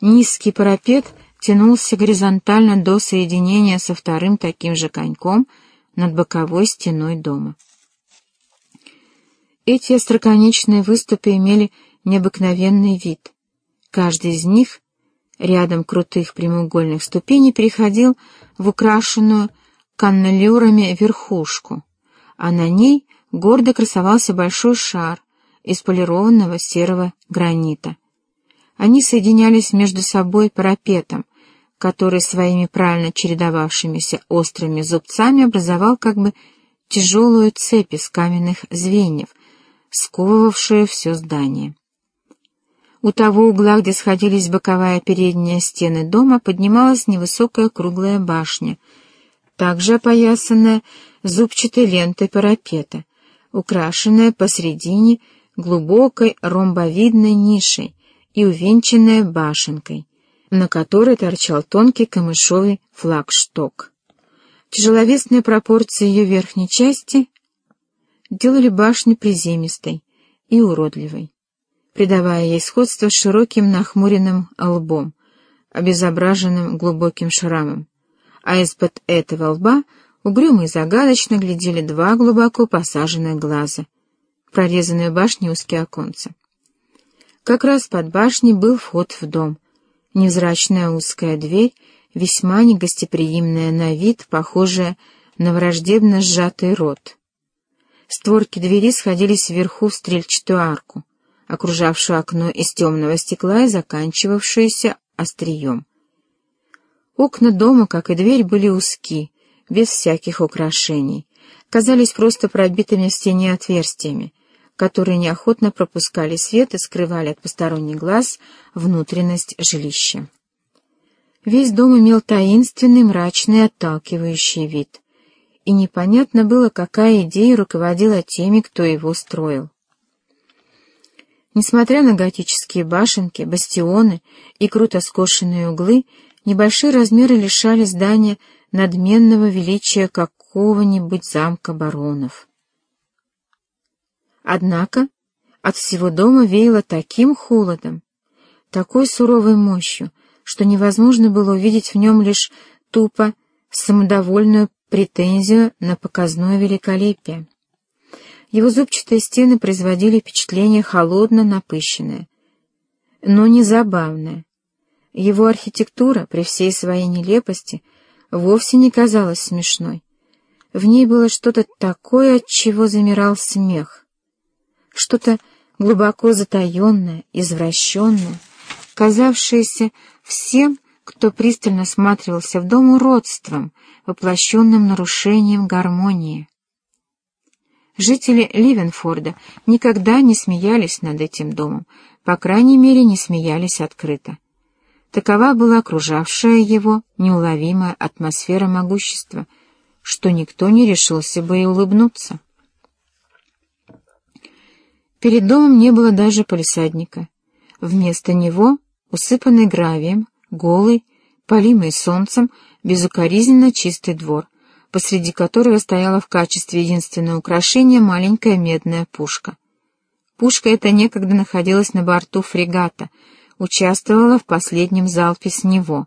Низкий парапет тянулся горизонтально до соединения со вторым таким же коньком над боковой стеной дома. Эти остроконечные выступы имели необыкновенный вид. Каждый из них, рядом крутых прямоугольных ступеней, переходил в украшенную каннелюрами верхушку, а на ней гордо красовался большой шар из полированного серого гранита. Они соединялись между собой парапетом, который своими правильно чередовавшимися острыми зубцами образовал как бы тяжелую цепь из каменных звеньев, сковывавшую все здание. У того угла, где сходились боковая передняя стены дома, поднималась невысокая круглая башня, также опоясанная зубчатой лентой парапета, украшенная посредине глубокой ромбовидной нишей, и увенчанная башенкой, на которой торчал тонкий камышовый флагшток. Тяжеловесные пропорции ее верхней части делали башню приземистой и уродливой, придавая ей сходство с широким нахмуренным лбом, обезображенным глубоким шрамом, а из-под этого лба угрюмо и загадочно глядели два глубоко посаженных глаза, прорезанные в башне узкие оконца. Как раз под башней был вход в дом. Невзрачная узкая дверь, весьма негостеприимная на вид, похожая на враждебно сжатый рот. Створки двери сходились вверху в стрельчатую арку, окружавшую окно из темного стекла и заканчивавшуюся острием. Окна дома, как и дверь, были узки, без всяких украшений, казались просто пробитыми в стене отверстиями, которые неохотно пропускали свет и скрывали от посторонних глаз внутренность жилища. Весь дом имел таинственный, мрачный, отталкивающий вид, и непонятно было, какая идея руководила теми, кто его строил. Несмотря на готические башенки, бастионы и круто скошенные углы, небольшие размеры лишали здания надменного величия какого-нибудь замка баронов. Однако от всего дома веяло таким холодом, такой суровой мощью, что невозможно было увидеть в нем лишь тупо самодовольную претензию на показное великолепие. Его зубчатые стены производили впечатление холодно-напыщенное, но не забавное. Его архитектура, при всей своей нелепости, вовсе не казалась смешной. В ней было что-то такое, от чего замирал смех что-то глубоко затаенное, извращенное, казавшееся всем, кто пристально всматривался в дом уродством, воплощенным нарушением гармонии. Жители Ливенфорда никогда не смеялись над этим домом, по крайней мере, не смеялись открыто. Такова была окружавшая его неуловимая атмосфера могущества, что никто не решился бы и улыбнуться. Перед домом не было даже полисадника. Вместо него, усыпанный гравием, голый, полимый солнцем, безукоризненно чистый двор, посреди которого стояла в качестве единственного украшения маленькая медная пушка. Пушка эта некогда находилась на борту фрегата, участвовала в последнем залпе с него,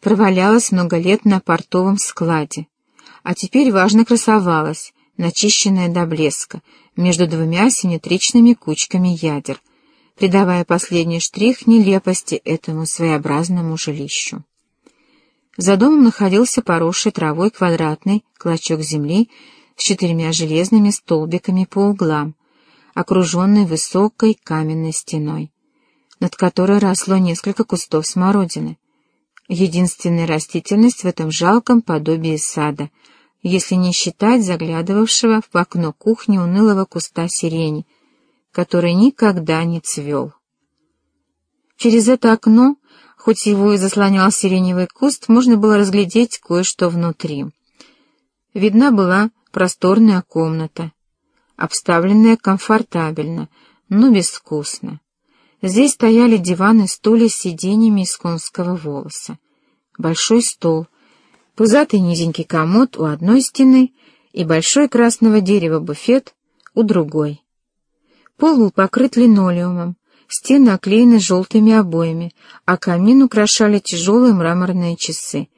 провалялась много лет на портовом складе, а теперь важно красовалась, начищенная до блеска, между двумя симметричными кучками ядер, придавая последний штрих нелепости этому своеобразному жилищу. За домом находился поросший травой квадратный клочок земли с четырьмя железными столбиками по углам, окруженный высокой каменной стеной, над которой росло несколько кустов смородины. Единственная растительность в этом жалком подобии сада — если не считать заглядывавшего в окно кухни унылого куста сирени, который никогда не цвел. Через это окно, хоть его и заслонял сиреневый куст, можно было разглядеть кое-что внутри. Видна была просторная комната, обставленная комфортабельно, но безвкусно. Здесь стояли диваны, стулья с сиденьями из конского волоса, большой стол, пузатый низенький комод у одной стены и большой красного дерева буфет у другой. Пол был покрыт линолеумом, стены оклеены желтыми обоями, а камин украшали тяжелые мраморные часы,